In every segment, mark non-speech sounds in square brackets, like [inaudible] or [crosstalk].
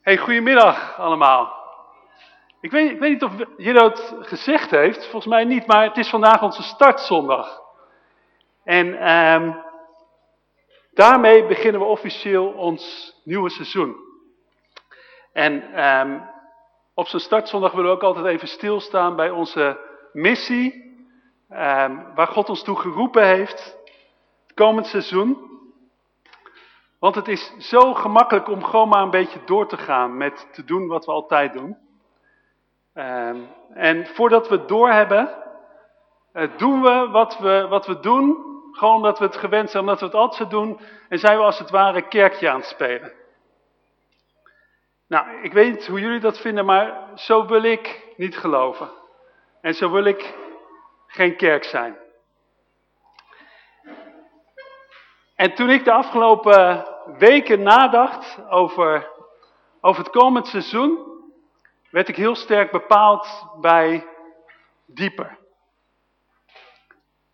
Hey, goedemiddag allemaal. Ik weet, ik weet niet of je dat gezegd heeft, volgens mij niet, maar het is vandaag onze startzondag. En ehm, daarmee beginnen we officieel ons nieuwe seizoen. En ehm, op zo'n startzondag willen we ook altijd even stilstaan bij onze missie, ehm, waar God ons toe geroepen heeft, het komend seizoen. Want het is zo gemakkelijk om gewoon maar een beetje door te gaan met te doen wat we altijd doen. Ehm, en voordat we het doorhebben, uh, doen we wat, we wat we doen, gewoon omdat we het gewend zijn, omdat we het altijd doen. En zijn we als het ware kerkje aan het spelen. Nou, ik weet niet hoe jullie dat vinden, maar zo wil ik niet geloven. En zo wil ik geen kerk zijn. En toen ik de afgelopen weken nadacht over, over het komend seizoen, werd ik heel sterk bepaald bij dieper.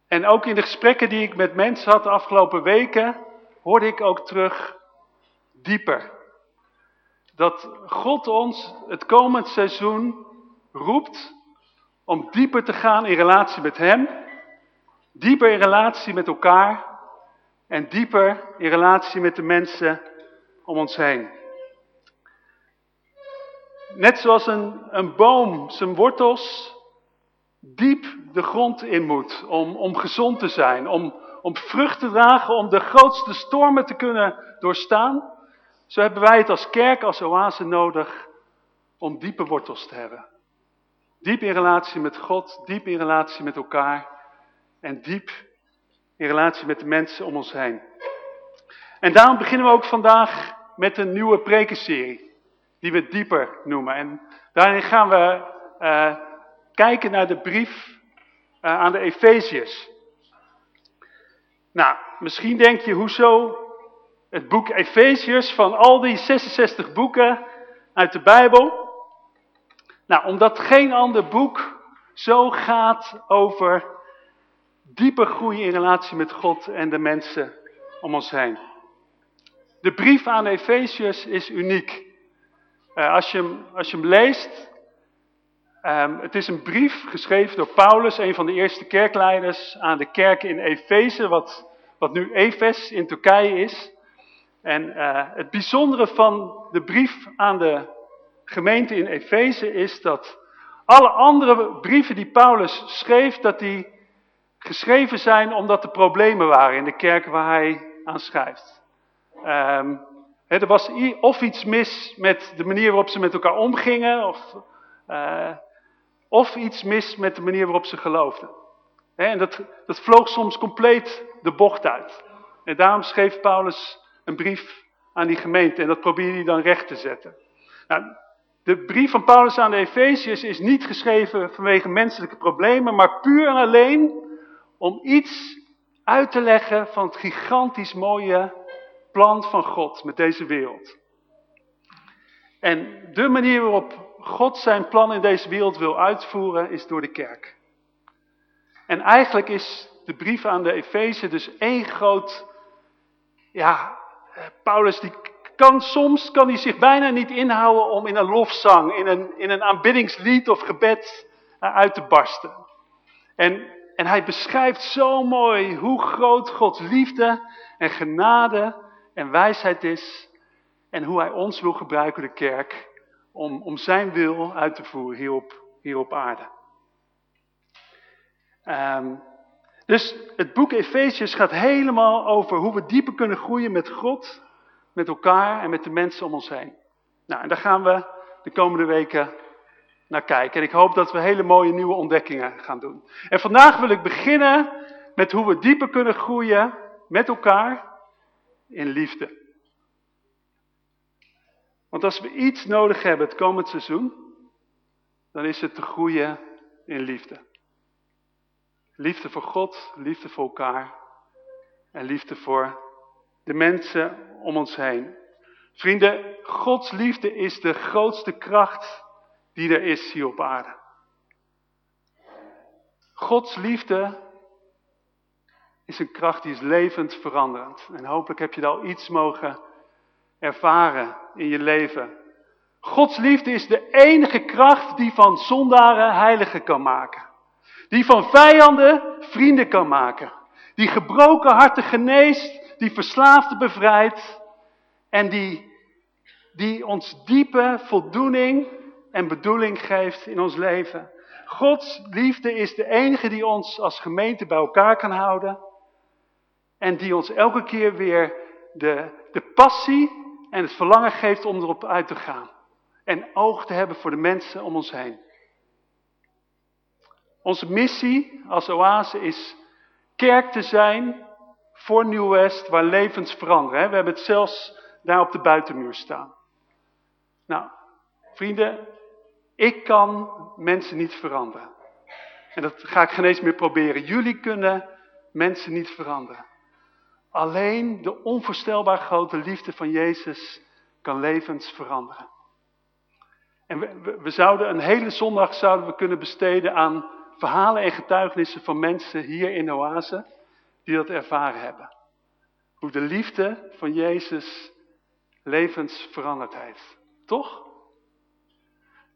En ook in de gesprekken die ik met mensen had de afgelopen weken, hoorde ik ook terug dieper. Dat God ons het komend seizoen roept om dieper te gaan in relatie met Hem, dieper in relatie met elkaar en dieper in relatie met de mensen om ons heen. Net zoals een, een boom zijn wortels diep de grond in moet om, om gezond te zijn, om, om vrucht te dragen, om de grootste stormen te kunnen doorstaan. Zo hebben wij het als kerk, als oase nodig om diepe wortels te hebben. Diep in relatie met God, diep in relatie met elkaar en diep in relatie met de mensen om ons heen. En daarom beginnen we ook vandaag met een nieuwe prekenserie, die we dieper noemen. En daarin gaan we uh, kijken naar de brief uh, aan de Efeziërs. Nou, misschien denk je, hoezo het boek Efeziërs van al die 66 boeken uit de Bijbel? Nou, omdat geen ander boek zo gaat over dieper groeien in relatie met God en de mensen om ons heen. De brief aan de Efeziërs is uniek. Uh, als, je hem, als je leest, um, het is een brief geschreven door Paulus, een van de eerste kerkleiders, aan de kerk in Efeze, wat, wat nu Efes in Turkije is. En uh, het bijzondere van de brief aan de gemeente in Efeze is dat alle andere brieven die Paulus schreef, dat die geschreven zijn omdat er problemen waren in de kerk waar hij aan schrijft. Um, er was of iets mis met de manier waarop ze met elkaar omgingen, of, uh, of iets mis met de manier waarop ze geloofden. En dat, dat vloog soms compleet de bocht uit. En daarom schreef Paulus een brief aan die gemeente en dat probeerde hij dan recht te zetten. Nou, de brief van Paulus aan de Efeziërs is niet geschreven vanwege menselijke problemen, maar puur en alleen om iets uit te leggen van het gigantisch mooie plan van God met deze wereld. En de manier waarop God zijn plan in deze wereld wil uitvoeren is door de kerk. En eigenlijk is de brief aan de Efeze dus één groot, ja, Paulus die kan soms, kan hij zich bijna niet inhouden om in een lofzang, in een, in een aanbiddingslied of gebed uit te barsten. En en hij beschrijft zo mooi hoe groot Gods liefde en genade en wijsheid is. En hoe hij ons wil gebruiken, de kerk, om, om zijn wil uit te voeren hier op, hier op aarde. Um, dus het boek Efeziërs gaat helemaal over hoe we dieper kunnen groeien met God, met elkaar en met de mensen om ons heen. Nou, en daar gaan we de komende weken naar kijken. En ik hoop dat we hele mooie nieuwe ontdekkingen gaan doen. En vandaag wil ik beginnen met hoe we dieper kunnen groeien met elkaar in liefde. Want als we iets nodig hebben het komend seizoen, dan is het te groeien in liefde. Liefde voor God, liefde voor elkaar en liefde voor de mensen om ons heen. Vrienden, Gods liefde is de grootste kracht die er is hier op aarde. Gods liefde is een kracht die is levend veranderend. En hopelijk heb je al iets mogen ervaren in je leven. Gods liefde is de enige kracht die van zondaren heiligen kan maken. Die van vijanden vrienden kan maken. Die gebroken harten geneest, die verslaafden bevrijdt. En die, die ons diepe voldoening en bedoeling geeft in ons leven. Gods liefde is de enige die ons als gemeente bij elkaar kan houden. En die ons elke keer weer de, de passie en het verlangen geeft om erop uit te gaan. En oog te hebben voor de mensen om ons heen. Onze missie als oase is kerk te zijn voor Nieuw West waar levens veranderen. We hebben het zelfs daar op de buitenmuur staan. Nou, vrienden, ik kan mensen niet veranderen. En dat ga ik geen meer proberen. Jullie kunnen mensen niet veranderen. Alleen de onvoorstelbaar grote liefde van Jezus kan levens veranderen. En we, we, zouden een hele zondag zouden we kunnen besteden aan verhalen en getuigenissen van mensen hier in Oase die dat ervaren hebben. Hoe de liefde van Jezus levens veranderd heeft. Toch?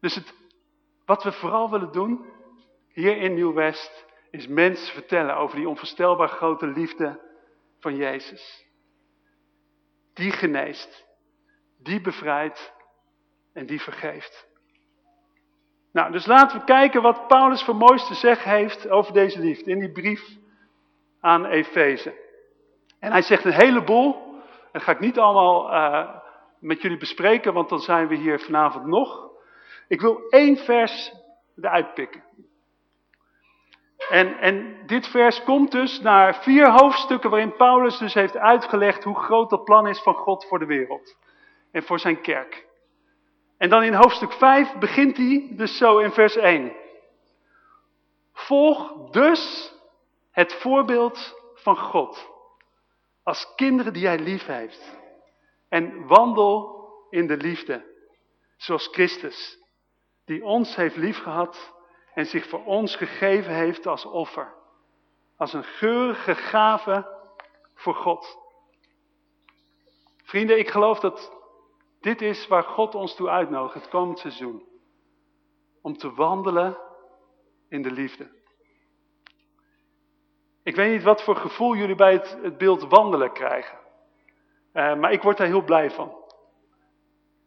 Dus wat we vooral willen doen hier in Nieuw-West is mensen vertellen over die onvoorstelbaar grote liefde van Jezus. Die geneest, die bevrijdt en die vergeeft. Nou, dus laten we kijken wat Paulus voor moois te zeggen heeft over deze liefde in die brief aan Efeze. En hij zegt een heleboel, dat ga ik niet allemaal uh, met jullie bespreken, want dan zijn we hier vanavond nog. Ik wil één vers eruit pikken. En, en dit vers komt dus naar vier hoofdstukken waarin Paulus dus heeft uitgelegd hoe groot dat plan is van God voor de wereld. En voor zijn kerk. En dan in hoofdstuk 5 begint hij dus zo in vers 1. Volg dus het voorbeeld van God. Als kinderen die hij lief heeft. En wandel in de liefde. Zoals Christus. Die ons heeft liefgehad en zich voor ons gegeven heeft als offer. Als een geurige gave voor God. Vrienden, ik geloof dat dit is waar God ons toe uitnodigt het komend seizoen. Om te wandelen in de liefde. Ik weet niet wat voor gevoel jullie bij het, het beeld wandelen krijgen. Uh, maar ik word daar heel blij van.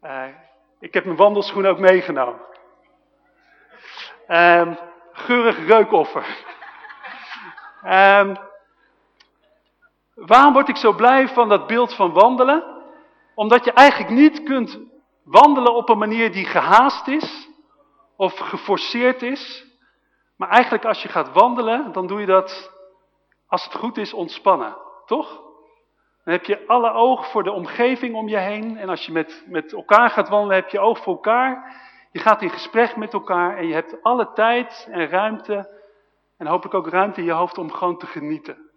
Uh, ik heb mijn wandelschoen ook meegenomen. Um, geurig reukoffer. Um, waarom word ik zo blij van dat beeld van wandelen? Omdat je eigenlijk niet kunt wandelen op een manier die gehaast is of geforceerd is. Maar eigenlijk als je gaat wandelen, dan doe je dat, als het goed is, ontspannen. Toch? Dan heb je alle oog voor de omgeving om je heen. En als je met, met elkaar gaat wandelen, heb je oog voor elkaar. Je gaat in gesprek met elkaar en je hebt alle tijd en ruimte. En hopelijk ook ruimte in je hoofd om gewoon te genieten.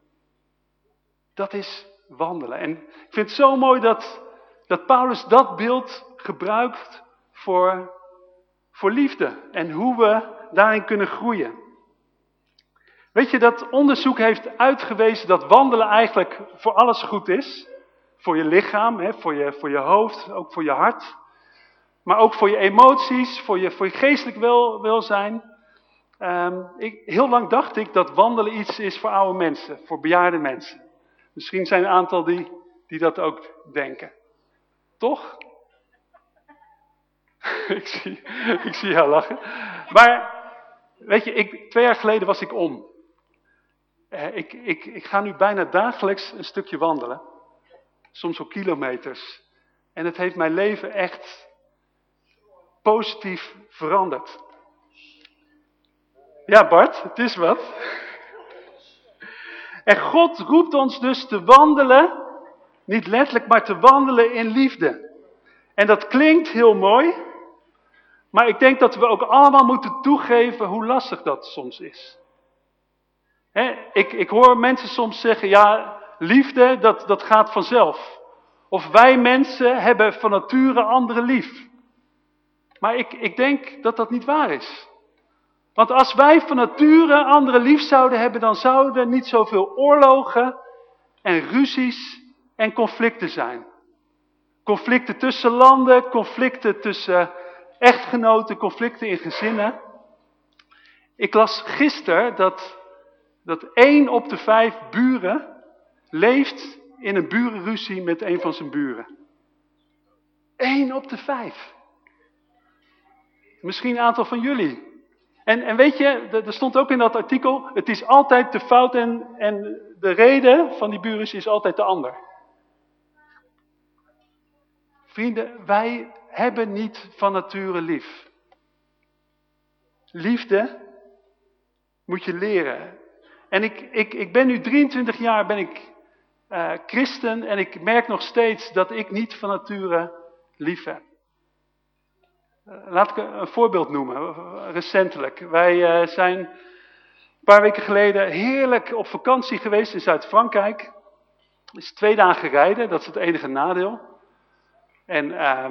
Dat is wandelen. En ik vind het zo mooi dat dat Paulus dat beeld gebruikt voor, voor liefde en hoe we daarin kunnen groeien. Weet je, dat onderzoek heeft uitgewezen dat wandelen eigenlijk voor alles goed is. Voor je lichaam, hè, voor, je, voor je hoofd, ook voor je hart. Maar ook voor je emoties, voor je, voor je geestelijk wel, welzijn. Um, ik, heel lang dacht ik dat wandelen iets is voor oude mensen, voor bejaarde mensen. Misschien zijn er een aantal die, die dat ook denken. Toch? [laughs] ik, zie, ik zie jou lachen. Maar, weet je, ik, twee jaar geleden was ik om. Eh, ik, ik, ik ga nu bijna dagelijks een stukje wandelen. Soms ook kilometers. En het heeft mijn leven echt positief veranderd. Ja Bart, het is wat. En God roept ons dus te wandelen niet letterlijk, maar te wandelen in liefde. En dat klinkt heel mooi. Maar ik denk dat we ook allemaal moeten toegeven hoe lastig dat soms is. ik, ik hoor mensen soms zeggen, ja, liefde, dat, dat gaat vanzelf. Of wij mensen hebben van nature anderen lief. Maar ik, ik denk dat dat niet waar is. Want als wij van nature anderen lief zouden hebben, dan zouden er niet zoveel oorlogen en ruzies en conflicten zijn. Conflicten tussen landen, conflicten tussen echtgenoten, conflicten in gezinnen. Ik las gisteren dat, dat één op de vijf buren leeft in een burenruzie met een van zijn buren. Eén op de vijf. Misschien een aantal van jullie. En, en weet je, er stond ook in dat artikel, het is altijd de fout en, en de reden van die burenruzie is altijd de ander. Vrienden, wij hebben niet van nature lief. Liefde moet je leren. En ik, ik, ik ben nu 23 jaar ben ik, uh, christen en ik merk nog steeds dat ik niet van nature lief heb. Laat ik een voorbeeld noemen, recentelijk. Wij uh, zijn een paar weken geleden heerlijk op vakantie geweest in Zuid-Frankrijk. Het is twee dagen rijden, dat is het enige nadeel. En uh,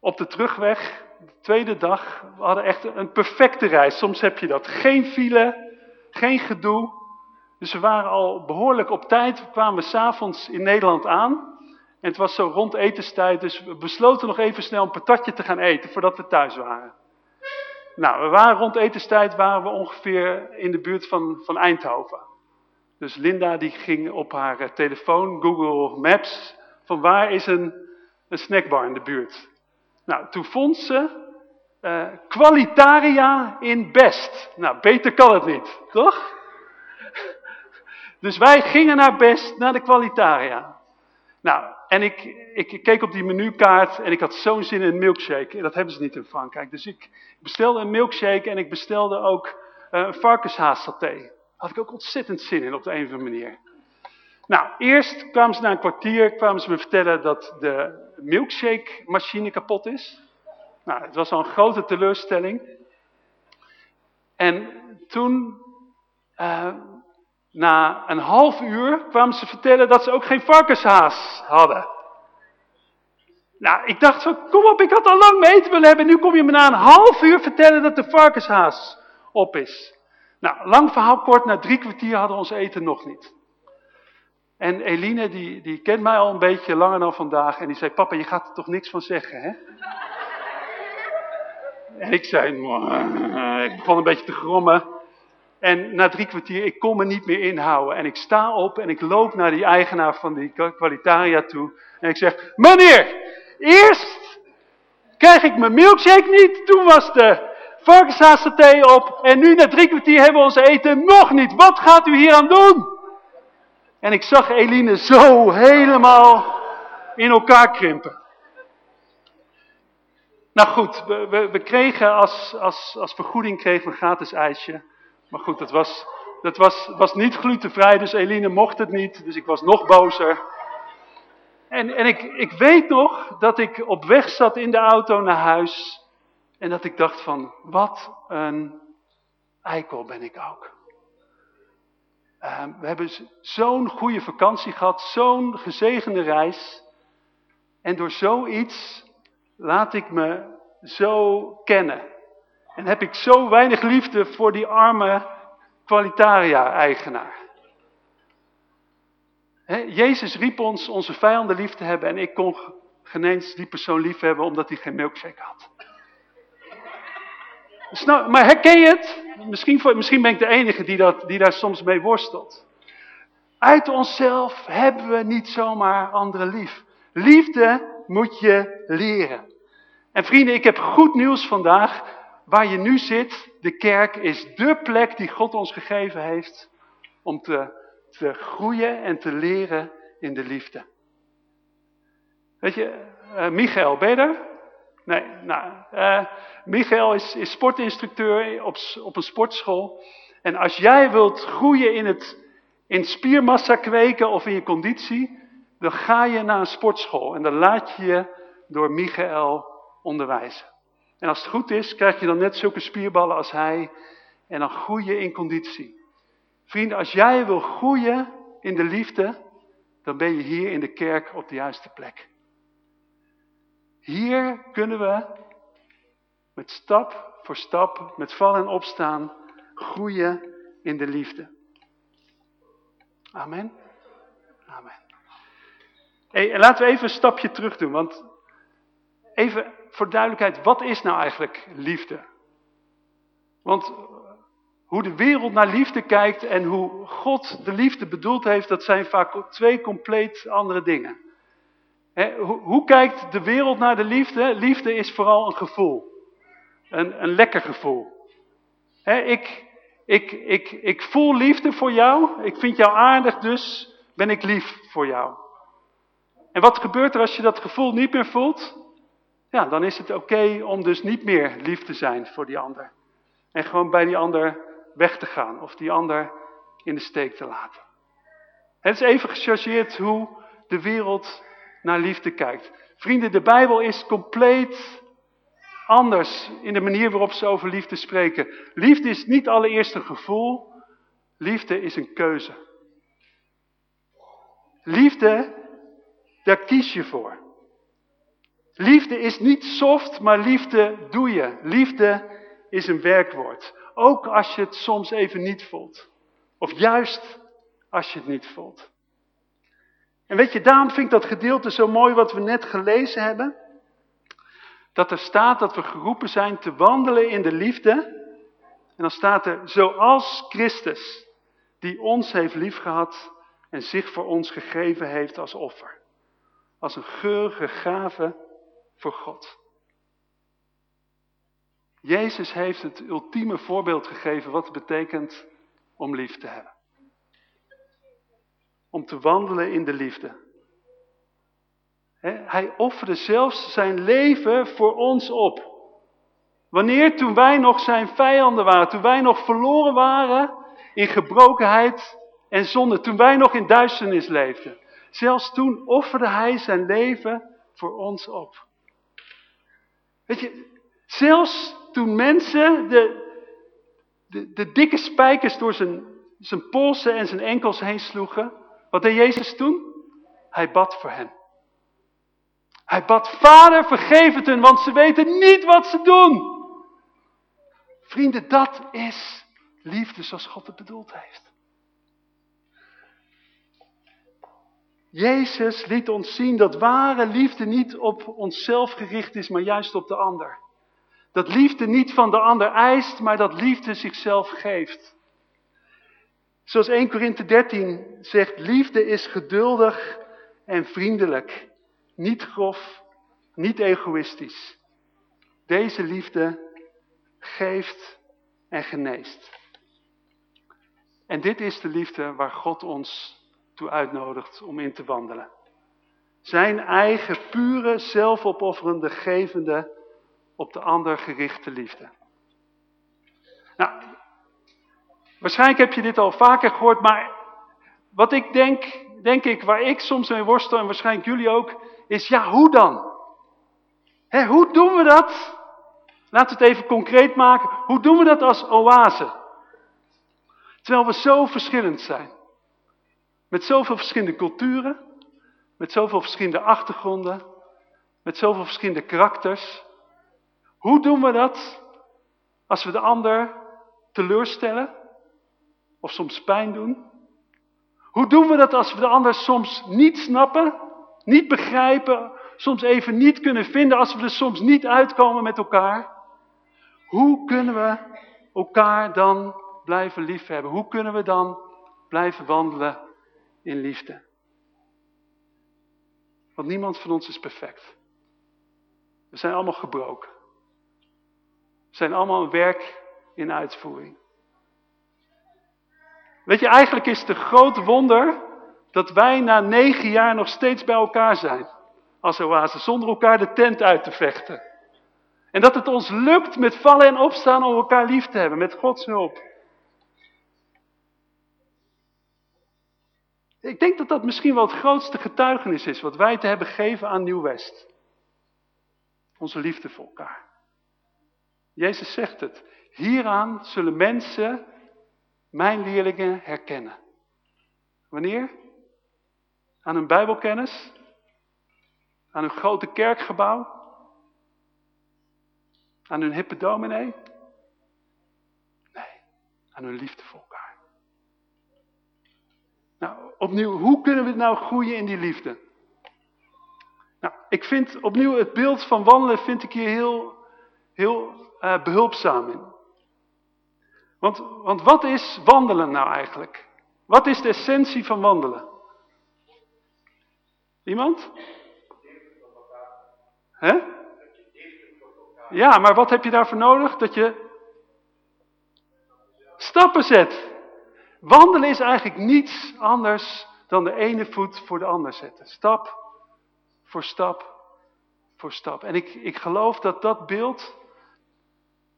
op de terugweg, de tweede dag, we hadden echt een perfecte reis. Soms heb je dat. Geen file, geen gedoe. Dus we waren al behoorlijk op tijd. We kwamen s'avonds in Nederland aan. En het was zo rond etenstijd, dus we besloten nog even snel een patatje te gaan eten voordat we thuis waren. Nou, we waren rond etenstijd waren we ongeveer in de buurt van, van Eindhoven. Dus Linda die ging op haar eh, telefoon, Google Maps, van waar is een een snackbar in de buurt. Nou, toen vond ze uh, Qualitaria in Best. Nou, beter kan het niet, toch? [laughs] Dus wij gingen naar Best, naar de Qualitaria. Nou, en ik, ik keek op die menukaart en ik had zo'n zin in een milkshake. Dat hebben ze niet in Frankrijk. Dus ik bestelde een milkshake en ik bestelde ook uh, een varkenshaassaté. Had ik ook ontzettend zin in op de een of andere manier. Nou, eerst kwamen ze na een kwartier kwamen ze me vertellen dat de milkshake machine kapot is. Nou, het was al een grote teleurstelling. En toen, uh, na een half uur, kwamen ze vertellen dat ze ook geen varkenshaas hadden. Nou, ik dacht zo, kom op, ik had al lang mee eten willen hebben. Nu kom je me na een half uur vertellen dat de varkenshaas op is. Nou, lang verhaal kort, na drie kwartier hadden we ons eten nog niet. En Eline, die, die kent mij al een beetje langer dan vandaag. En die zei, papa, je gaat er toch niks van zeggen, hè? En ik zei, ik begon een beetje te grommen. En na drie kwartier, ik kon me niet meer inhouden. En ik sta op en ik loop naar die eigenaar van die kwalitaria toe. En ik zeg, meneer, eerst krijg ik mijn milkshake niet. Toen was de thee op. En nu na drie kwartier hebben we ons eten nog niet. Wat gaat u hier aan doen? En ik zag Eline zo helemaal in elkaar krimpen. Nou goed, we, we, kregen als, als, als vergoeding kregen een gratis ijsje. Maar goed, dat was, dat was, was niet glutenvrij, dus Eline mocht het niet. Dus ik was nog bozer. En, en ik, ik weet nog dat ik op weg zat in de auto naar huis. En dat ik dacht van, wat een eikel ben ik ook. Ehm, we hebben zo'n goede vakantie gehad, zo'n gezegende reis. En door zoiets laat ik me zo kennen. En heb ik zo weinig liefde voor die arme Qualitaria-eigenaar. Jezus riep ons onze vijanden lief te hebben en ik kon geneens die persoon lief hebben omdat hij geen milkshake had. Nou, maar herken je het? Misschien, misschien ben ik de enige die, dat, die daar soms mee worstelt. Uit onszelf hebben we niet zomaar anderen lief. Liefde moet je leren. En vrienden, ik heb goed nieuws vandaag. Waar je nu zit, de kerk is dé plek die God ons gegeven heeft om te, te groeien en te leren in de liefde. Weet je, uh, Michael, ben je er? Nee, nou, uh, Michael is, is sportinstructeur op, op een sportschool. En als jij wilt groeien in, het, in spiermassa kweken of in je conditie, dan ga je naar een sportschool. En dan laat je je door Michael onderwijzen. En als het goed is, krijg je dan net zulke spierballen als hij. En dan groei je in conditie. Vrienden, als jij wil groeien in de liefde, dan ben je hier in de kerk op de juiste plek. Hier kunnen we met stap voor stap, met vallen en opstaan, groeien in de liefde. Amen. Amen. Hey, en laten we even een stapje terug doen, want even voor duidelijkheid, wat is nou eigenlijk liefde? Want hoe de wereld naar liefde kijkt en hoe God de liefde bedoeld heeft, dat zijn vaak twee compleet andere dingen. hoe, hoe, kijkt de wereld naar de liefde? Liefde is vooral een gevoel. Een, een lekker gevoel. ik, ik, ik, ik voel liefde voor jou. Ik vind jou aardig, dus ben ik lief voor jou. En wat gebeurt er als je dat gevoel niet meer voelt? Ja, dan is het oké om dus niet meer lief te zijn voor die ander. En gewoon bij die ander weg te gaan of die ander in de steek te laten. Het is even gechargeerd hoe de wereld naar liefde kijkt. Vrienden, de Bijbel is compleet anders in de manier waarop ze over liefde spreken. Liefde is niet allereerst een gevoel, liefde is een keuze. Liefde, daar kies je voor. Liefde is niet soft, maar liefde doe je. Liefde is een werkwoord. Ook als je het soms even niet voelt. Of juist als je het niet voelt. En weet je, daarom vind ik dat gedeelte zo mooi wat we net gelezen hebben. Dat er staat dat we geroepen zijn te wandelen in de liefde. En dan staat er, zoals Christus, die ons heeft liefgehad en zich voor ons gegeven heeft als offer. Als een geurige gave voor God. Jezus heeft het ultieme voorbeeld gegeven wat het betekent om lief te hebben. Om te wandelen in de liefde. Hij offerde zelfs zijn leven voor ons op. Wanneer toen wij nog zijn vijanden waren, toen wij nog verloren waren in gebrokenheid en zonde, toen wij nog in duisternis leefden. Zelfs toen offerde hij zijn leven voor ons op. Weet je, zelfs toen mensen de, de, de dikke spijkers door zijn, zijn polsen en zijn enkels heen sloegen, wat deed Jezus toen? Hij bad voor hen. Hij bad, vader vergeef het hen, want ze weten niet wat ze doen. Vrienden, dat is liefde zoals God het bedoeld heeft. Jezus liet ons zien dat ware liefde niet op onszelf gericht is, maar juist op de ander. Dat liefde niet van de ander eist, maar dat liefde zichzelf geeft. Zoals 1 Korinthe 13 zegt, liefde is geduldig en vriendelijk. Niet grof, niet egoïstisch. Deze liefde geeft en geneest. En dit is de liefde waar God ons toe uitnodigt om in te wandelen. Zijn eigen pure, zelfopofferende, gevende, op de ander gerichte liefde. Nou, waarschijnlijk heb je dit al vaker gehoord, maar wat ik denk, denk ik, waar ik soms mee worstel en waarschijnlijk jullie ook, is ja, hoe dan? hoe doen we dat? Laten we het even concreet maken. Hoe doen we dat als oase? Terwijl we zo verschillend zijn. Met zoveel verschillende culturen, met zoveel verschillende achtergronden, met zoveel verschillende karakters. Hoe doen we dat als we de ander teleurstellen of soms pijn doen? Hoe doen we dat als we de ander soms niet snappen, niet begrijpen, soms even niet kunnen vinden, als we er soms niet uitkomen met elkaar? Hoe kunnen we elkaar dan blijven liefhebben? Hoe kunnen we dan blijven wandelen in liefde? Want niemand van ons is perfect. We zijn allemaal gebroken. We zijn allemaal een werk in uitvoering. Weet je, eigenlijk is het een groot wonder dat wij na negen jaar nog steeds bij elkaar zijn. Als oase, zonder elkaar de tent uit te vechten. En dat het ons lukt met vallen en opstaan om elkaar lief te hebben, met Gods hulp. Ik denk dat dat misschien wel het grootste getuigenis is wat wij te hebben gegeven aan Nieuw-West. Onze liefde voor elkaar. Jezus zegt het. Hieraan zullen mensen mijn leerlingen herkennen. Wanneer? Aan hun bijbelkennis? Aan hun grote kerkgebouw? Aan hun hippe dominee? Nee, aan hun liefde voor elkaar. Nou, opnieuw, hoe kunnen we nou groeien in die liefde? Nou, ik vind opnieuw het beeld van wandelen vind ik hier heel, heel uh, behulpzaam in. Want, want wat is wandelen nou eigenlijk? Wat is de essentie van wandelen? Iemand? Hè? Ja, maar wat heb je daarvoor nodig? Dat je stappen zet. Wandelen is eigenlijk niets anders dan de ene voet voor de ander zetten. Stap voor stap voor stap. En ik, ik geloof dat dat beeld,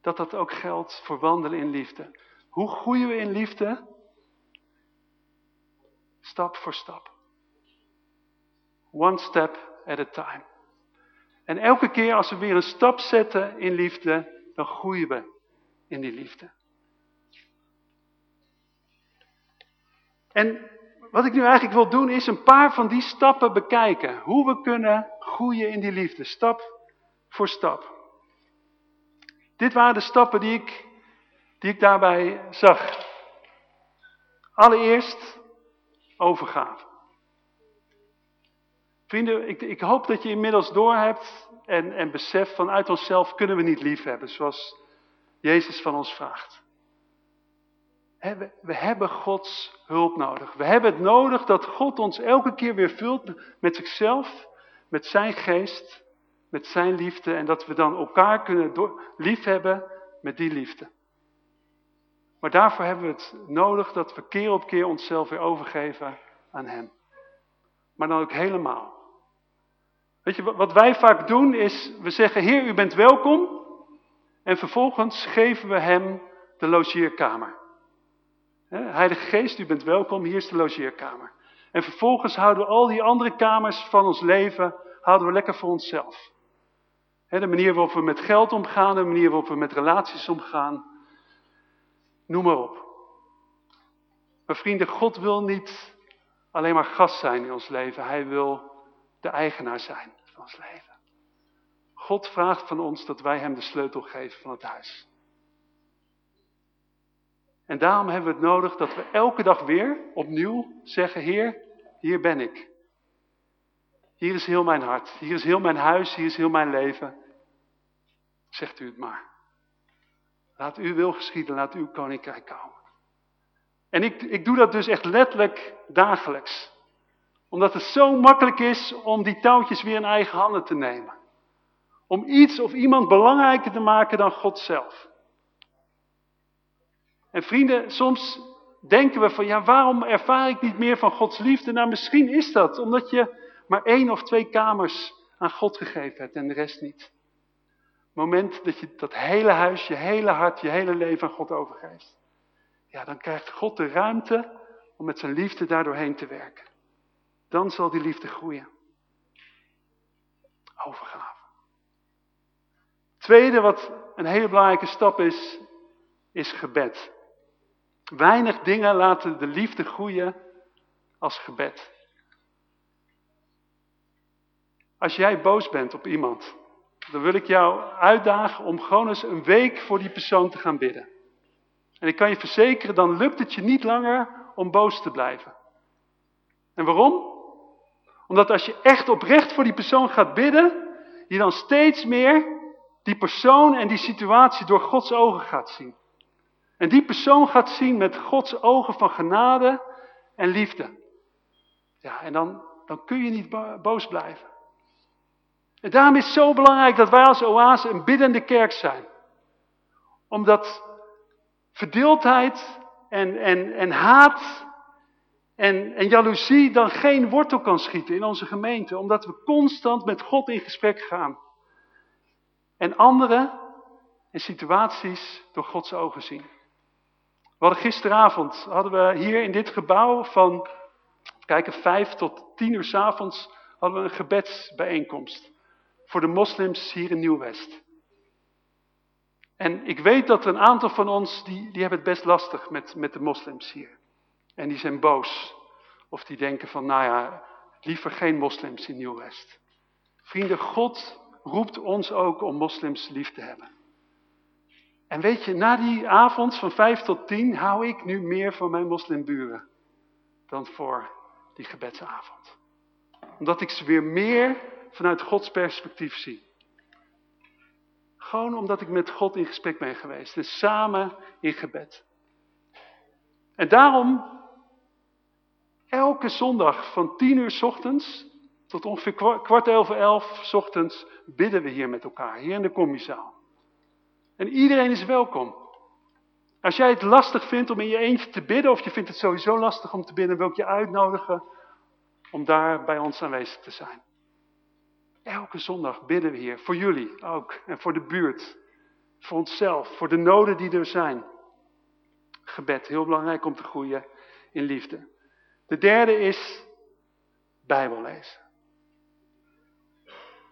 dat dat ook geldt voor wandelen in liefde. Hoe groeien we in liefde? Stap voor stap. One step at a time. En elke keer als we weer een stap zetten in liefde, dan groeien we in die liefde. En wat ik nu eigenlijk wil doen is een paar van die stappen bekijken. Hoe we kunnen groeien in die liefde, stap voor stap. Dit waren de stappen die ik, die ik daarbij zag. Allereerst overgave. Vrienden, ik, ik hoop dat je inmiddels doorhebt en, en beseft van uit onszelf kunnen we niet lief hebben zoals Jezus van ons vraagt. We hebben Gods hulp nodig. We hebben het nodig dat God ons elke keer weer vult met zichzelf, met zijn geest, met zijn liefde. En dat we dan elkaar kunnen liefhebben met die liefde. Maar daarvoor hebben we het nodig dat we keer op keer onszelf weer overgeven aan hem. Maar dan ook helemaal. Weet je, wat wij vaak doen is, we zeggen, Heer, u bent welkom. En vervolgens geven we hem de logeerkamer. Heilige Geest, u bent welkom, hier is de logeerkamer. En vervolgens houden we al die andere kamers van ons leven, houden we lekker voor onszelf. De manier waarop we met geld omgaan, de manier waarop we met relaties omgaan. Noem maar op. Maar vrienden, God wil niet alleen maar gast zijn in ons leven. Hij wil de eigenaar zijn van ons leven. God vraagt van ons dat wij hem de sleutel geven van het huis. En daarom hebben we het nodig dat we elke dag weer opnieuw zeggen, Heer, hier ben ik. Hier is heel mijn hart, hier is heel mijn huis, hier is heel mijn leven. Zegt u het maar. Laat uw wil geschieden, laat uw koninkrijk komen. En ik, ik doe dat dus echt letterlijk dagelijks. Omdat het zo makkelijk is om die touwtjes weer in eigen handen te nemen. Om iets of iemand belangrijker te maken dan God zelf. En vrienden, soms denken we van ja, waarom ervaar ik niet meer van Gods liefde? Nou, misschien is dat omdat je maar één of twee kamers aan God gegeven hebt en de rest niet. Moment dat je dat hele huis, je hele hart, je hele leven aan God overgeeft. Ja, dan krijgt God de ruimte om met zijn liefde daardoorheen te werken. Dan zal die liefde groeien. Overgave. Tweede wat een hele belangrijke stap is, is gebed. Weinig dingen laten de liefde groeien als gebed. Als jij boos bent op iemand, dan wil ik jou uitdagen om gewoon eens een week voor die persoon te gaan bidden. En ik kan je verzekeren, dan lukt het je niet langer om boos te blijven. En waarom? Omdat als je echt oprecht voor die persoon gaat bidden, je dan steeds meer die persoon en die situatie door Gods ogen gaat zien. En die persoon gaat zien met Gods ogen van genade en liefde. Ja, en dan, dan kun je niet boos blijven. En daarom is het zo belangrijk dat wij als oase een biddende kerk zijn. Omdat verdeeldheid en, en, en haat en, en jaloezie dan geen wortel kan schieten in onze gemeente. Omdat we constant met God in gesprek gaan. En anderen en situaties door Gods ogen zien. We hadden gisteravond, hadden we hier in dit gebouw van, kijken, vijf tot tien uur s avonds, hadden we een gebedsbijeenkomst. Voor de moslims hier in Nieuw-West. En ik weet dat een aantal van ons, die, die hebben het best lastig met, met de moslims hier. En die zijn boos. Of die denken van, nou ja, liever geen moslims in Nieuw-West. Vrienden, God roept ons ook om moslims lief te hebben. En weet je, na die avond van vijf tot tien hou ik nu meer van mijn moslimburen dan voor die gebedsavond. Omdat ik ze weer meer vanuit Gods perspectief zie. Gewoon omdat ik met God in gesprek ben geweest. En samen in gebed. En daarom, elke zondag van tien uur s ochtends tot ongeveer kwart over elf s ochtends bidden we hier met elkaar. Hier in de commiezaal. En iedereen is welkom. Als jij het lastig vindt om in je eentje te bidden, of je vindt het sowieso lastig om te bidden, wil ik je uitnodigen om daar bij ons aanwezig te zijn. Elke zondag bidden we hier, voor jullie ook, en voor de buurt, voor onszelf, voor de noden die er zijn. Gebed, heel belangrijk om te groeien in liefde. De derde is Bijbel lezen.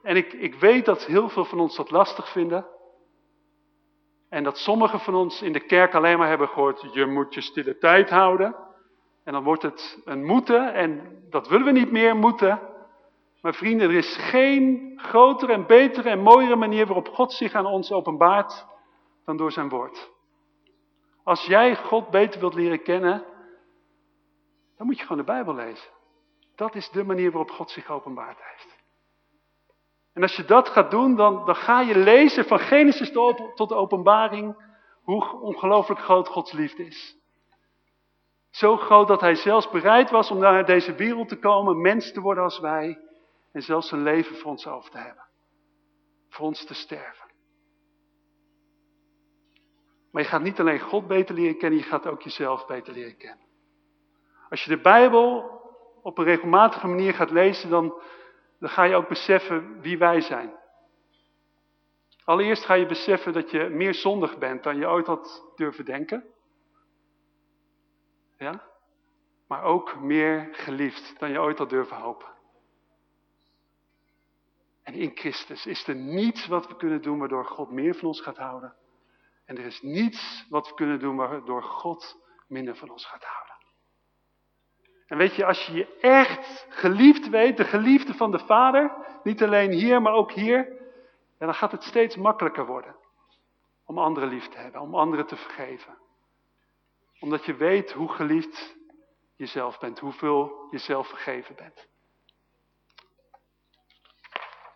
En ik, ik weet dat heel veel van ons dat lastig vinden. En dat sommigen van ons in de kerk alleen maar hebben gehoord, je moet je stille tijd houden. En dan wordt het een moeten en dat willen we niet meer moeten. Maar vrienden, er is geen grotere en betere en mooiere manier waarop God zich aan ons openbaart dan door zijn woord. Als jij God beter wilt leren kennen, dan moet je gewoon de Bijbel lezen. Dat is de manier waarop God zich openbaard heeft. En als je dat gaat doen, dan, dan ga je lezen van Genesis tot de openbaring hoe ongelooflijk groot Gods liefde is. Zo groot dat hij zelfs bereid was om naar deze wereld te komen, mens te worden als wij. En zelfs zijn leven voor ons over te hebben. Voor ons te sterven. Maar je gaat niet alleen God beter leren kennen, je gaat ook jezelf beter leren kennen. Als je de Bijbel op een regelmatige manier gaat lezen, dan, dan ga je ook beseffen wie wij zijn. Allereerst ga je beseffen dat je meer zondig bent dan je ooit had durven denken. Ja? Maar ook meer geliefd dan je ooit had durven hopen. En in Christus is er niets wat we kunnen doen waardoor God meer van ons gaat houden. En er is niets wat we kunnen doen waardoor God minder van ons gaat houden. En weet je, als je je echt geliefd weet, de geliefde van de Vader, niet alleen hier, maar ook hier, dan gaat het steeds makkelijker worden om anderen lief te hebben, om anderen te vergeven. Omdat je weet hoe geliefd jezelf bent, hoeveel je zelf vergeven bent.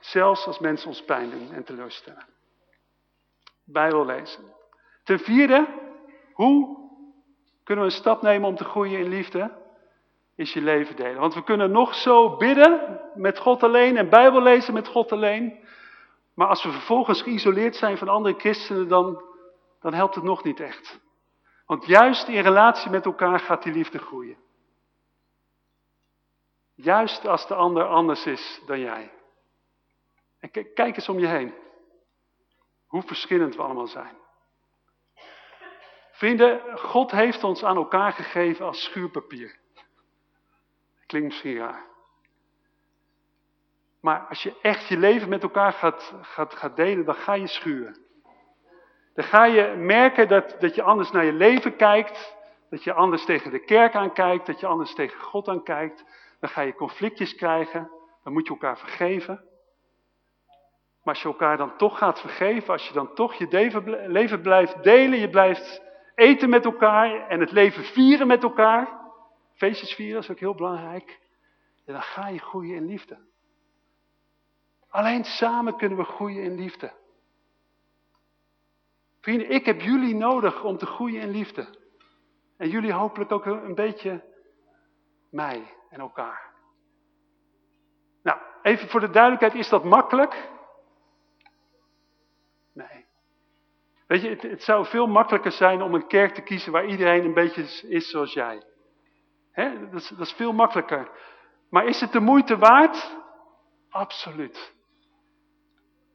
Zelfs als mensen ons pijn doen en teleurstellen. Bijbel lezen. Ten vierde, hoe kunnen we een stap nemen om te groeien in liefde? Is je leven delen. Want we kunnen nog zo bidden met God alleen en Bijbel lezen met God alleen. Maar als we vervolgens geïsoleerd zijn van andere christenen, dan, dan helpt het nog niet echt. Want juist in relatie met elkaar gaat die liefde groeien. Juist als de ander anders is dan jij. En kijk eens om je heen. Hoe verschillend we allemaal zijn. Vrienden, God heeft ons aan elkaar gegeven als schuurpapier. Klinkt raar. Maar als je echt je leven met elkaar gaat, gaat, gaat delen, dan ga je schuren. Dan ga je merken dat, dat je anders naar je leven kijkt. Dat je anders tegen de kerk aankijkt. Dat je anders tegen God aankijkt. Dan ga je conflictjes krijgen. Dan moet je elkaar vergeven. Maar als je elkaar dan toch gaat vergeven, als je dan toch je leven blijft delen, je blijft eten met elkaar en het leven vieren met elkaar. Feestjes vieren is ook heel belangrijk. En dan ga je groeien in liefde. Alleen samen kunnen we groeien in liefde. Vrienden, ik heb jullie nodig om te groeien in liefde. En jullie hopelijk ook een beetje mij en elkaar. Nou, even voor de duidelijkheid, is dat makkelijk? Nee. Weet je, het, het, zou veel makkelijker zijn om een kerk te kiezen waar iedereen een beetje is zoals jij. Dat, is, dat is veel makkelijker. Maar is het de moeite waard? Absoluut.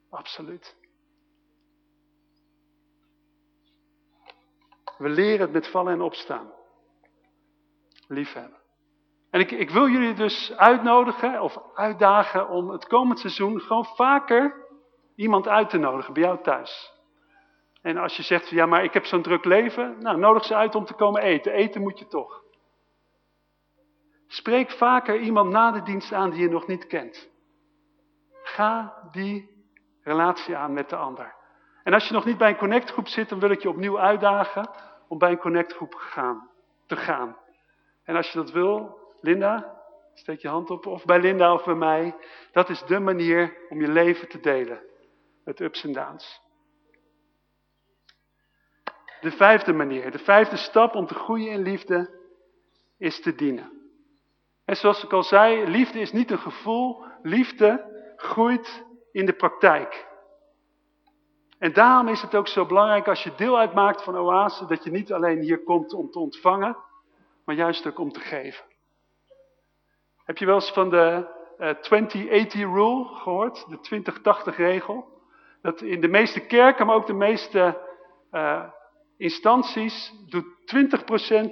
Absoluut. We leren het met vallen en opstaan. Liefhebben. En ik, ik wil jullie dus uitnodigen of uitdagen om het komend seizoen gewoon vaker iemand uit te nodigen bij jou thuis. En als je zegt, ja maar ik heb zo'n druk leven, nou nodig ze uit om te komen eten. Eten moet je toch. Spreek vaker iemand na de dienst aan die je nog niet kent. Ga die relatie aan met de ander. En als je nog niet bij een connectgroep zit, dan wil ik je opnieuw uitdagen om bij een connectgroep te gaan. En als je dat wil, Linda, Steek je hand op, of bij Linda of bij mij. Dat is de manier om je leven te delen. Met ups en downs. De vijfde manier, de vijfde stap om te groeien in liefde, is te dienen. En zoals ik al zei, liefde is niet een gevoel, liefde groeit in de praktijk. En daarom is het ook zo belangrijk als je deel uitmaakt van Oase, dat je niet alleen hier komt om te ontvangen, maar juist ook om te geven. Heb je wel eens van de uh, eh, 20-80 rule gehoord, de 20-80 regel? Dat in de meeste kerken, maar ook de meeste uh, instanties, doet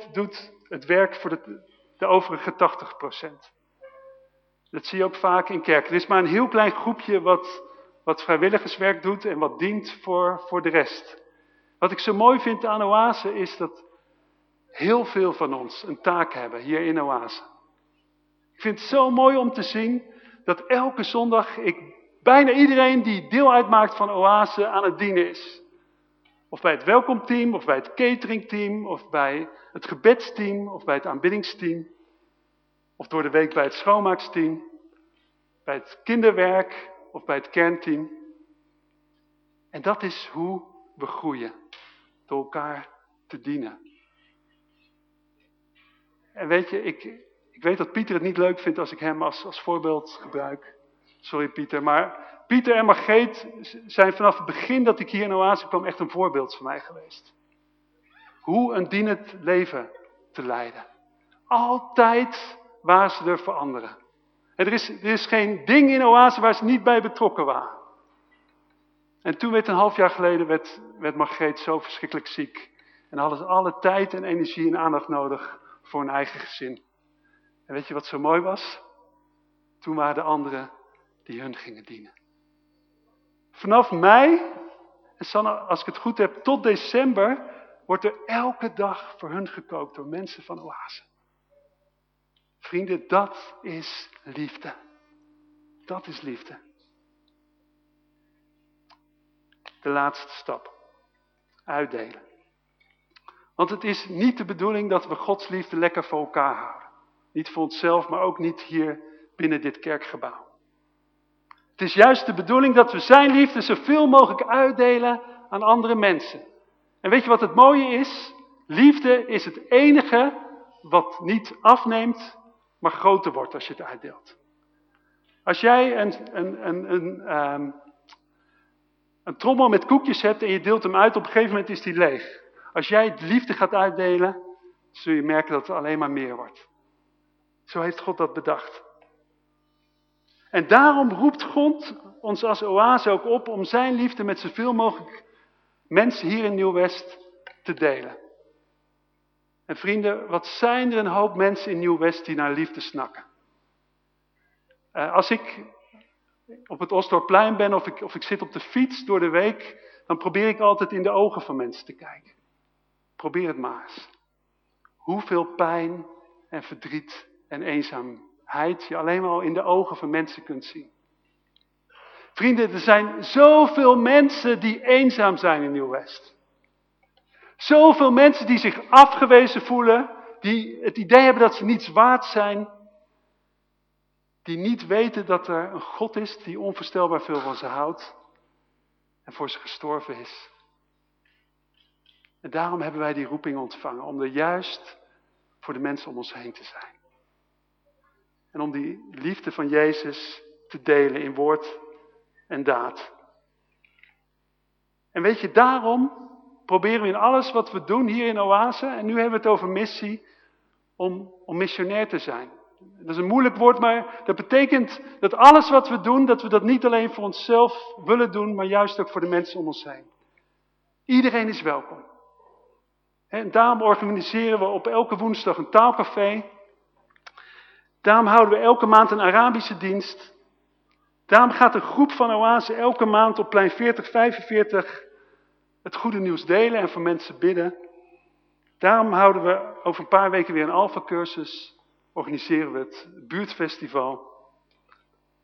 20% doet het werk voor de, de overige 80%. Dat zie je ook vaak in kerken. Er is maar een heel klein groepje wat, wat vrijwilligerswerk doet en wat dient voor, voor de rest. Wat ik zo mooi vind aan Oase is dat heel veel van ons een taak hebben hier in Oase. Ik vind het zo mooi om te zien dat elke zondag ik bijna iedereen die deel uitmaakt van Oase aan het dienen is. Of bij het welkomteam, of bij het cateringteam, of bij het gebedsteam, of bij het aanbiddingsteam. Of door de week bij het schoonmaaksteam, bij het kinderwerk of bij het kernteam. En dat is hoe we groeien, door elkaar te dienen. En weet je, ik, ik weet dat Pieter het niet leuk vindt als ik hem als, als voorbeeld gebruik. Sorry Pieter, maar Pieter en Margreet zijn vanaf het begin dat ik hier in Oase kwam echt een voorbeeld voor mij geweest. Hoe een dienend leven te leiden. Altijd waar ze er voor anderen. er, is, er is geen ding in Oase waar ze niet bij betrokken waren. En toen werd een half jaar geleden werd, werd Margreet zo verschrikkelijk ziek. En hadden ze alle tijd en energie en aandacht nodig voor hun eigen gezin. En weet je wat zo mooi was? Toen waren de anderen die hun gingen dienen. Vanaf mei, en Sanne, als ik het goed heb, tot december, wordt er elke dag voor hun gekookt door mensen van Oase. Vrienden, dat is liefde. Dat is liefde. De laatste stap. Uitdelen. Want het is niet de bedoeling dat we Gods liefde lekker voor elkaar houden. Niet voor onszelf, maar ook niet hier binnen dit kerkgebouw. Het is juist de bedoeling dat we zijn liefde zoveel mogelijk uitdelen aan andere mensen. En weet je wat het mooie is? Liefde is het enige wat niet afneemt, maar groter wordt als je het uitdeelt. Als jij een, een, een, een, um, een trommel met koekjes hebt en je deelt hem uit, op een gegeven moment is die leeg. Als jij de liefde gaat uitdelen, zul je merken dat het alleen maar meer wordt. Zo heeft God dat bedacht. En daarom roept God ons als oase ook op om zijn liefde met zoveel mogelijk mensen hier in Nieuw-West te delen. En vrienden, wat zijn er een hoop mensen in Nieuw-West die naar liefde snakken. Uh, als ik op het Osdorpplein ben of ik, of ik zit op de fiets door de week, dan probeer ik altijd in de ogen van mensen te kijken. Probeer het maar eens. Hoeveel pijn en verdriet en eenzaamheid je alleen maar al in de ogen van mensen kunt zien. Vrienden, er zijn zoveel mensen die eenzaam zijn in Nieuw-West. Zoveel mensen die zich afgewezen voelen, die het idee hebben dat ze niets waard zijn, die niet weten dat er een God is die onvoorstelbaar veel van ze houdt en voor ze gestorven is. En daarom hebben wij die roeping ontvangen, om er juist voor de mensen om ons heen te zijn. En om die liefde van Jezus te delen in woord en daad. En weet je, daarom proberen we in alles wat we doen hier in Oase, en nu hebben we het over missie, om, om missionair te zijn. Dat is een moeilijk woord, maar dat betekent dat alles wat we doen, dat we dat niet alleen voor onszelf willen doen, maar juist ook voor de mensen om ons heen. Iedereen is welkom. En daarom organiseren we op elke woensdag een taalcafé. Daarom houden we elke maand een Arabische dienst. Daarom gaat een groep van Oase elke maand op plein 4045 het goede nieuws delen en voor mensen bidden. Daarom houden we over een paar weken weer een alfa-cursus. Organiseren we het buurtfestival.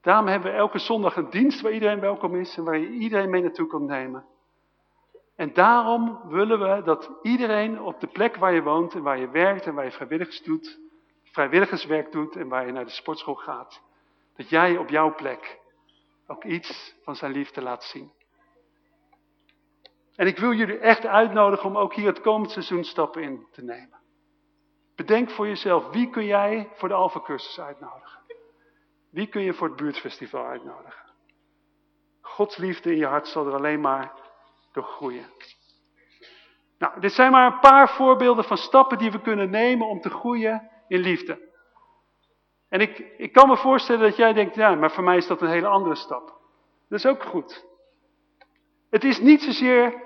Daarom hebben we elke zondag een dienst waar iedereen welkom is en waar je iedereen mee naartoe kan nemen. En daarom willen we dat iedereen op de plek waar je woont en waar je werkt en waar je vrijwilligers doet, vrijwilligerswerk doet en waar je naar de sportschool gaat. Dat jij op jouw plek ook iets van zijn liefde laat zien. En ik wil jullie echt uitnodigen om ook hier het komend seizoen stappen in te nemen. Bedenk voor jezelf, wie kun jij voor de Alpha-cursus uitnodigen? Wie kun je voor het buurtfestival uitnodigen? Gods liefde in je hart zal er alleen maar door groeien. Nou, dit zijn maar een paar voorbeelden van stappen die we kunnen nemen om te groeien in liefde. En ik, ik kan me voorstellen dat jij denkt, ja, maar voor mij is dat een hele andere stap. Dat is ook goed. Het is niet zozeer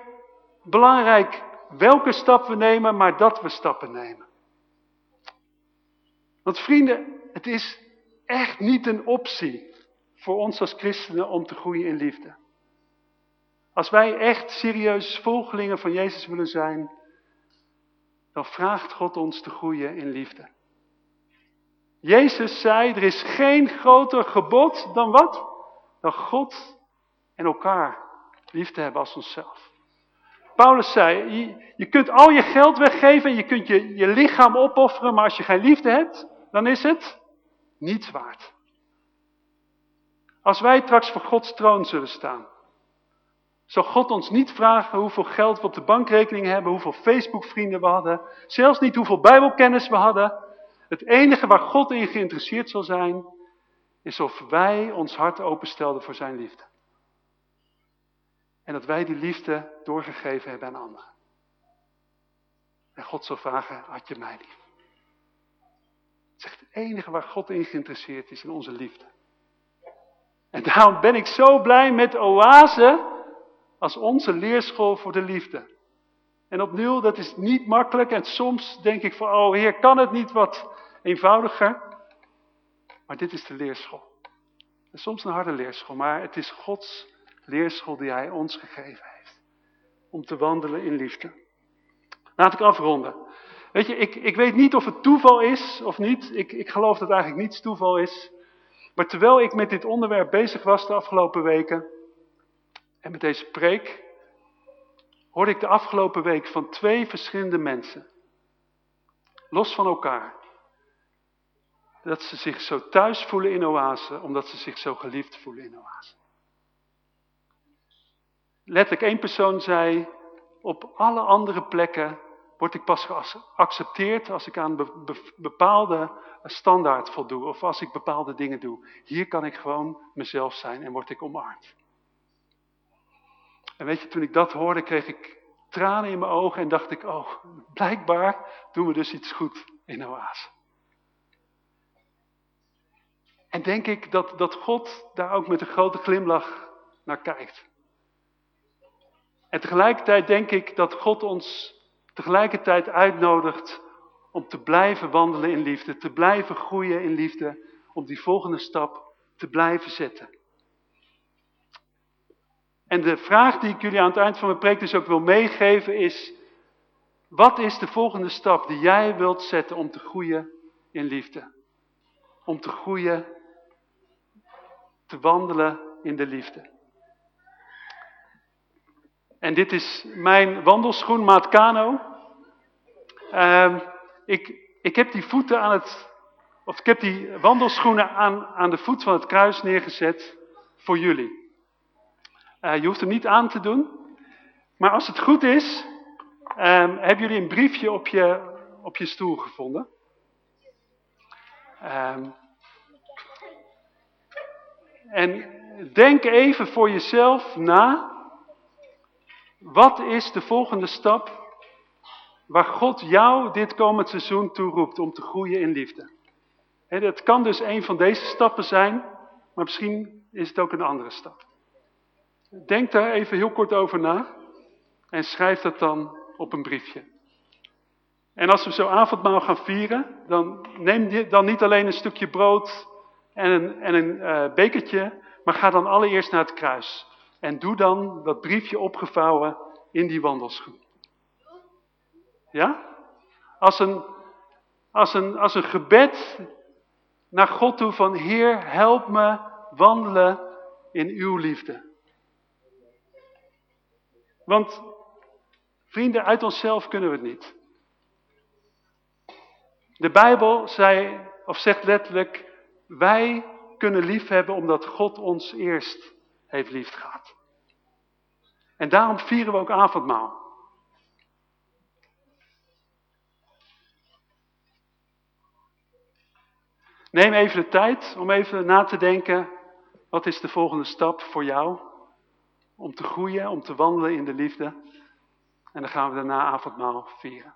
belangrijk welke stap we nemen, maar dat we stappen nemen. Want vrienden, het is echt niet een optie voor ons als christenen om te groeien in liefde. Als wij echt serieus volgelingen van Jezus willen zijn, dan vraagt God ons te groeien in liefde. Jezus zei, er is geen groter gebod dan wat? Dan God en elkaar lief te hebben als onszelf. Paulus zei, je, je kunt al je geld weggeven, je kunt je, je lichaam opofferen, maar als je geen liefde hebt, dan is het niets waard. Als wij straks voor Gods troon zullen staan, zal God ons niet vragen hoeveel geld we op de bankrekening hebben, hoeveel Facebook-vrienden we hadden, zelfs niet hoeveel Bijbelkennis we hadden. Het enige waar God in geïnteresseerd zal zijn, is of wij ons hart openstelden voor zijn liefde. En dat wij die liefde doorgegeven hebben aan anderen. En God zal vragen, had je mij lief? Het is echt het enige waar God in geïnteresseerd is, in onze liefde. En daarom ben ik zo blij met Oase als onze leerschool voor de liefde. En opnieuw, dat is niet makkelijk en soms denk ik van, oh heer, kan het niet wat eenvoudiger? Maar dit is de leerschool. Soms een harde leerschool, maar het is Gods leerschool die hij ons gegeven heeft. Om te wandelen in liefde. Laat ik afronden. Weet je, ik, ik weet niet of het toeval is of niet. Ik, ik geloof dat eigenlijk niets toeval is. Maar terwijl ik met dit onderwerp bezig was de afgelopen weken, en met deze preek, hoorde ik de afgelopen week van twee verschillende mensen, los van elkaar, dat ze zich zo thuis voelen in oase, omdat ze zich zo geliefd voelen in oase. Letterlijk één persoon zei, op alle andere plekken word ik pas geaccepteerd als ik aan bepaalde standaard voldoe of als ik bepaalde dingen doe. Hier kan ik gewoon mezelf zijn en word ik omarmd. En weet je, toen ik dat hoorde, kreeg ik tranen in mijn ogen en dacht ik, oh, blijkbaar doen we dus iets goed in Oase. En denk ik dat, dat God daar ook met een grote glimlach naar kijkt. En tegelijkertijd denk ik dat God ons tegelijkertijd uitnodigt om te blijven wandelen in liefde, te blijven groeien in liefde, om die volgende stap te blijven zetten. En de vraag die ik jullie aan het eind van mijn preek dus ook wil meegeven is, wat is de volgende stap die jij wilt zetten om te groeien in liefde? Om te groeien, te wandelen in de liefde. En dit is mijn wandelschoen Maat Kano. Uh, ik, ik heb die voeten aan het, of ik heb die wandelschoenen aan, aan de voet van het kruis neergezet voor jullie. Uh, je hoeft hem niet aan te doen. Maar als het goed is, um, hebben jullie een briefje op je, op je stoel gevonden. Um, en denk even voor jezelf na. Wat is de volgende stap waar God jou dit komend seizoen toe roept om te groeien in liefde? He, dat kan dus een van deze stappen zijn, maar misschien is het ook een andere stap. Denk daar even heel kort over na en schrijf dat dan op een briefje. En als we zo avondmaal gaan vieren, dan neem dan niet alleen een stukje brood en een, en een uh, bekertje, maar ga dan allereerst naar het kruis. En doe dan dat briefje opgevouwen in die wandelschoen. Ja? Als een, als een, als een gebed naar God toe van Heer, help me wandelen in uw liefde. Want vrienden, uit onszelf kunnen we het niet. De Bijbel zei, of zegt letterlijk, wij kunnen liefhebben omdat God ons eerst heeft liefgehad. En daarom vieren we ook avondmaal. Neem even de tijd om even na te denken, wat is de volgende stap voor jou? Om te groeien, om te wandelen in de liefde. En dan gaan we daarna avondmaal vieren.